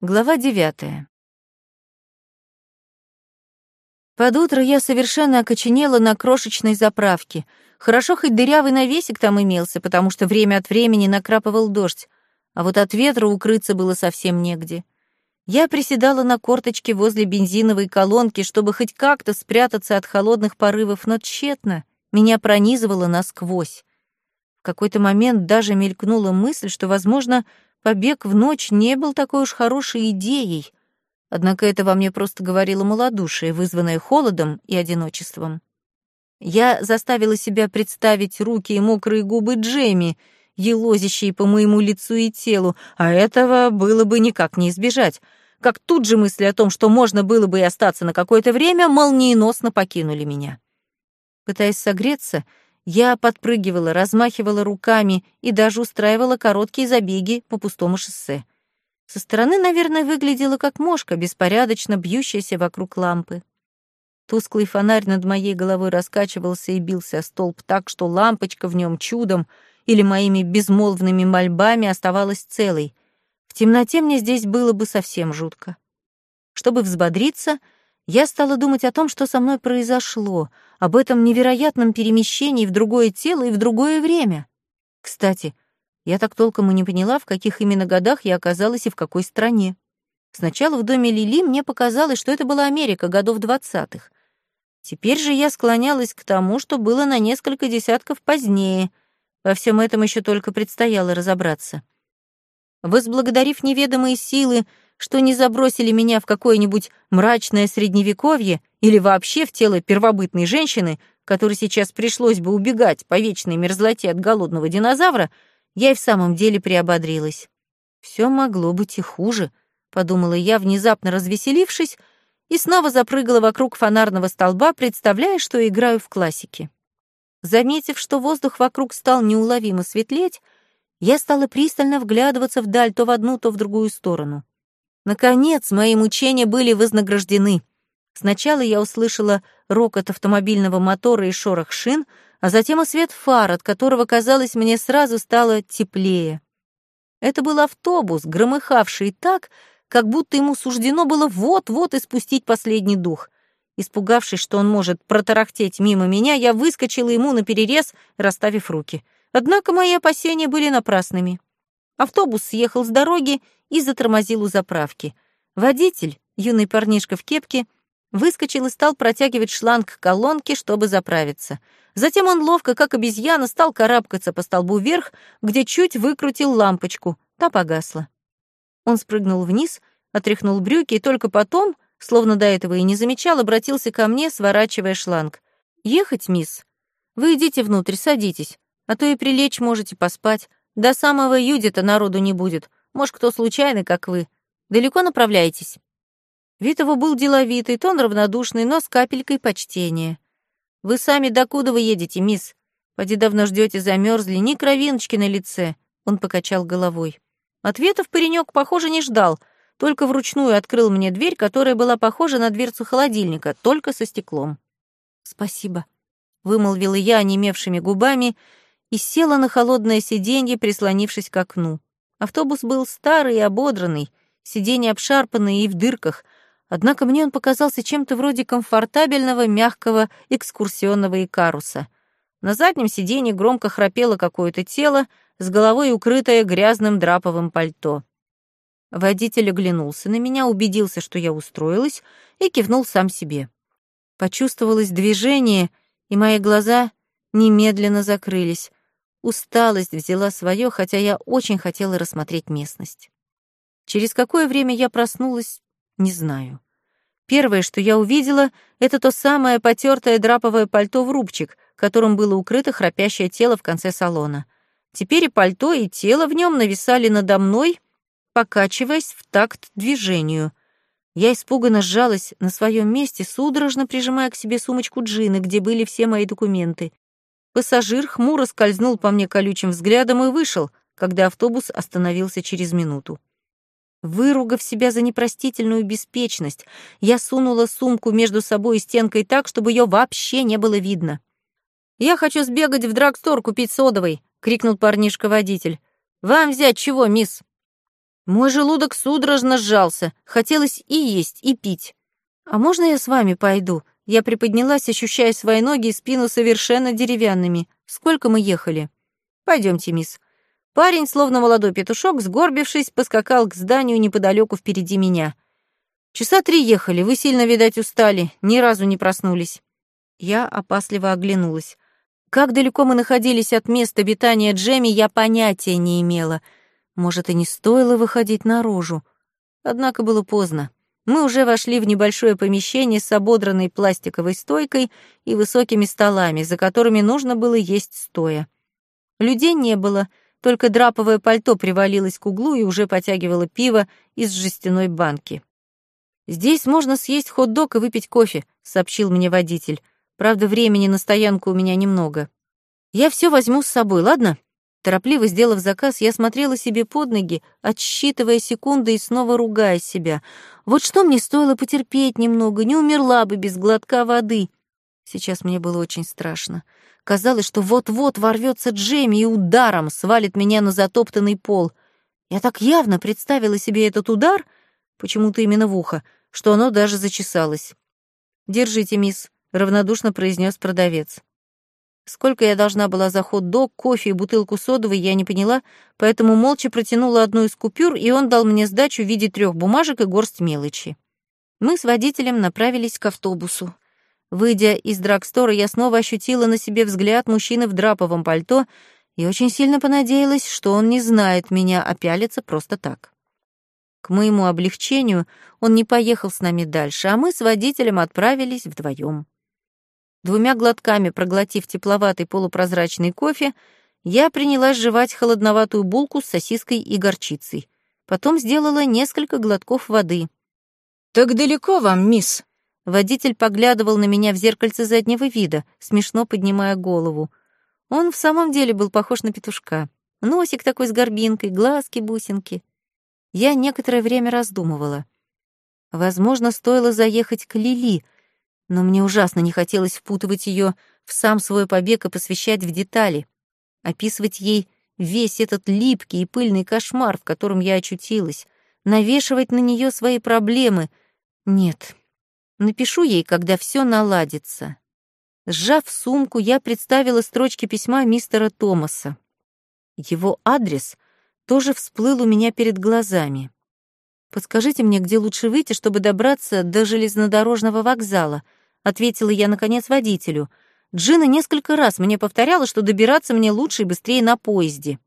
Глава девятая. Под утро я совершенно окоченела на крошечной заправке. Хорошо хоть дырявый навесик там имелся, потому что время от времени накрапывал дождь, а вот от ветра укрыться было совсем негде. Я приседала на корточке возле бензиновой колонки, чтобы хоть как-то спрятаться от холодных порывов, но тщетно. Меня пронизывало насквозь. В какой-то момент даже мелькнула мысль, что, возможно, побег в ночь не был такой уж хорошей идеей, однако это во мне просто говорило малодушие, вызванное холодом и одиночеством. Я заставила себя представить руки и мокрые губы Джейми, елозящие по моему лицу и телу, а этого было бы никак не избежать, как тут же мысли о том, что можно было бы и остаться на какое-то время, молниеносно покинули меня. Пытаясь согреться, я подпрыгивала, размахивала руками и даже устраивала короткие забеги по пустому шоссе. Со стороны, наверное, выглядела как мошка, беспорядочно бьющаяся вокруг лампы. Тусклый фонарь над моей головой раскачивался и бился о столб так, что лампочка в нем чудом или моими безмолвными мольбами оставалась целой. В темноте мне здесь было бы совсем жутко. Чтобы взбодриться, я стала думать о том, что со мной произошло, об этом невероятном перемещении в другое тело и в другое время. Кстати, я так толком и не поняла, в каких именно годах я оказалась и в какой стране. Сначала в доме Лили мне показалось, что это была Америка годов двадцатых. Теперь же я склонялась к тому, что было на несколько десятков позднее. Во всем этом еще только предстояло разобраться. Возблагодарив неведомые силы, что не забросили меня в какое-нибудь мрачное средневековье или вообще в тело первобытной женщины, которой сейчас пришлось бы убегать по вечной мерзлоте от голодного динозавра, я и в самом деле приободрилась. Все могло быть и хуже, подумала я, внезапно развеселившись, и снова запрыгала вокруг фонарного столба, представляя, что играю в классики. Заметив, что воздух вокруг стал неуловимо светлеть, я стала пристально вглядываться вдаль то в одну, то в другую сторону. Наконец, мои мучения были вознаграждены. Сначала я услышала рокот автомобильного мотора и шорох шин, а затем и свет фар, от которого, казалось, мне сразу стало теплее. Это был автобус, громыхавший так, как будто ему суждено было вот-вот испустить последний дух. Испугавшись, что он может протарахтеть мимо меня, я выскочила ему на перерез, расставив руки. Однако мои опасения были напрасными. Автобус съехал с дороги и затормозил у заправки. Водитель, юный парнишка в кепке, выскочил и стал протягивать шланг к колонке, чтобы заправиться. Затем он ловко, как обезьяна, стал карабкаться по столбу вверх, где чуть выкрутил лампочку. Та погасла. Он спрыгнул вниз, отряхнул брюки и только потом, словно до этого и не замечал, обратился ко мне, сворачивая шланг. «Ехать, мисс? Вы идите внутрь, садитесь, а то и прилечь можете поспать. До самого Юдита народу не будет. Может, кто случайный, как вы. Далеко направляетесь?» Вид его был деловитый, тон равнодушный, но с капелькой почтения. «Вы сами докуда вы едете, мисс? Поди давно ждете, замерзли, ни кровиночки на лице». Он покачал головой. Ответов паренек, похоже, не ждал, только вручную открыл мне дверь, которая была похожа на дверцу холодильника, только со стеклом. «Спасибо», — вымолвила я онемевшими губами и села на холодное сиденье, прислонившись к окну. Автобус был старый и ободранный, сиденья обшарпанные и в дырках, однако мне он показался чем-то вроде комфортабельного, мягкого экскурсионного икаруса. На заднем сиденье громко храпело какое-то тело, с головой укрытое грязным драповым пальто. Водитель оглянулся на меня, убедился, что я устроилась, и кивнул сам себе. Почувствовалось движение, и мои глаза немедленно закрылись. Усталость взяла свое, хотя я очень хотела рассмотреть местность. Через какое время я проснулась, не знаю. Первое, что я увидела, это то самое потертое драповое пальто в рубчик, которым было укрыто храпящее тело в конце салона. Теперь и пальто, и тело в нем нависали надо мной, покачиваясь в такт движению. Я испуганно сжалась на своем месте, судорожно прижимая к себе сумочку Джины, где были все мои документы. Пассажир хмуро скользнул по мне колючим взглядом и вышел, когда автобус остановился через минуту. Выругав себя за непростительную беспечность, я сунула сумку между собой и стенкой так, чтобы ее вообще не было видно. «Я хочу сбегать в драгстор купить содовой», — крикнул парнишка-водитель. «Вам взять чего, мисс?» Мой желудок судорожно сжался, хотелось и есть, и пить. «А можно я с вами пойду?» Я приподнялась, ощущая свои ноги и спину совершенно деревянными. «Сколько мы ехали?» Пойдемте, мисс». Парень, словно молодой петушок, сгорбившись, поскакал к зданию неподалеку впереди меня. «Часа три ехали, вы сильно, видать, устали, ни разу не проснулись». Я опасливо оглянулась. Как далеко мы находились от места обитания Джемми, я понятия не имела. Может, и не стоило выходить наружу. Однако было поздно. Мы уже вошли в небольшое помещение с ободранной пластиковой стойкой и высокими столами, за которыми нужно было есть стоя. Людей не было, только драповое пальто привалилось к углу и уже потягивало пиво из жестяной банки. «Здесь можно съесть хот-дог и выпить кофе», — сообщил мне водитель. Правда, времени на стоянку у меня немного. Я все возьму с собой, ладно? Торопливо сделав заказ, я смотрела себе под ноги, отсчитывая секунды и снова ругая себя. Вот что мне стоило потерпеть немного, не умерла бы без глотка воды. Сейчас мне было очень страшно. Казалось, что вот-вот ворвется Джейми и ударом свалит меня на затоптанный пол. Я так явно представила себе этот удар, почему-то именно в ухо, что оно даже зачесалось. «Держите, мисс», — равнодушно произнес продавец. Сколько я должна была за хот-дог, кофе и бутылку содовой, я не поняла, поэтому молча протянула одну из купюр, и он дал мне сдачу в виде трех бумажек и горсть мелочи. Мы с водителем направились к автобусу. Выйдя из драгстора, я снова ощутила на себе взгляд мужчины в драповом пальто и очень сильно понадеялась, что он не знает меня, а пялится просто так. К моему облегчению он не поехал с нами дальше, а мы с водителем отправились вдвоем. Двумя глотками проглотив тепловатый полупрозрачный кофе, я принялась жевать холодноватую булку с сосиской и горчицей. Потом сделала несколько глотков воды. «Так далеко вам, мисс?» Водитель поглядывал на меня в зеркальце заднего вида, смешно поднимая голову. Он в самом деле был похож на петушка. Носик такой с горбинкой, глазки-бусинки. Я некоторое время раздумывала. Возможно, стоило заехать к Лили — но мне ужасно не хотелось впутывать ее в сам свой побег и посвящать в детали, описывать ей весь этот липкий и пыльный кошмар, в котором я очутилась, навешивать на нее свои проблемы. Нет, напишу ей, когда все наладится. Сжав сумку, я представила строчки письма мистера Томаса. Его адрес тоже всплыл у меня перед глазами. «Подскажите мне, где лучше выйти, чтобы добраться до железнодорожного вокзала?» — ответила я, наконец, водителю. Джина несколько раз мне повторяла, что добираться мне лучше и быстрее на поезде.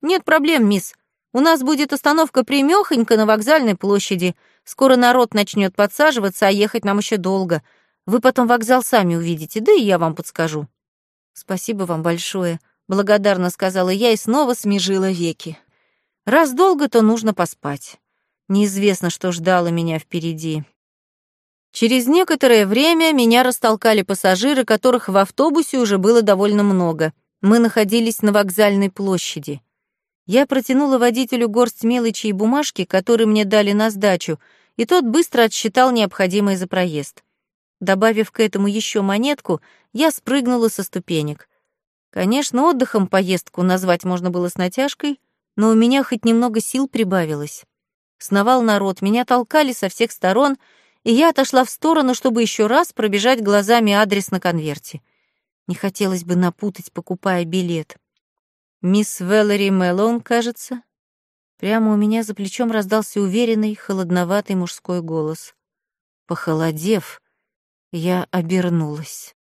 «Нет проблем, мисс. У нас будет остановка примёхонько на вокзальной площади. Скоро народ начнет подсаживаться, а ехать нам еще долго. Вы потом вокзал сами увидите, да и я вам подскажу». «Спасибо вам большое», — благодарно сказала я и снова смежила веки. «Раз долго, то нужно поспать. Неизвестно, что ждало меня впереди». Через некоторое время меня растолкали пассажиры, которых в автобусе уже было довольно много. Мы находились на вокзальной площади. Я протянула водителю горсть мелочи и бумажки, которые мне дали на сдачу, и тот быстро отсчитал необходимое за проезд. Добавив к этому еще монетку, я спрыгнула со ступенек. Конечно, отдыхом поездку назвать можно было с натяжкой, но у меня хоть немного сил прибавилось. Сновал народ, меня толкали со всех сторон — и я отошла в сторону, чтобы еще раз пробежать глазами адрес на конверте. Не хотелось бы напутать, покупая билет. «Мисс Веллери Мэллоун, кажется?» Прямо у меня за плечом раздался уверенный, холодноватый мужской голос. Похолодев, я обернулась.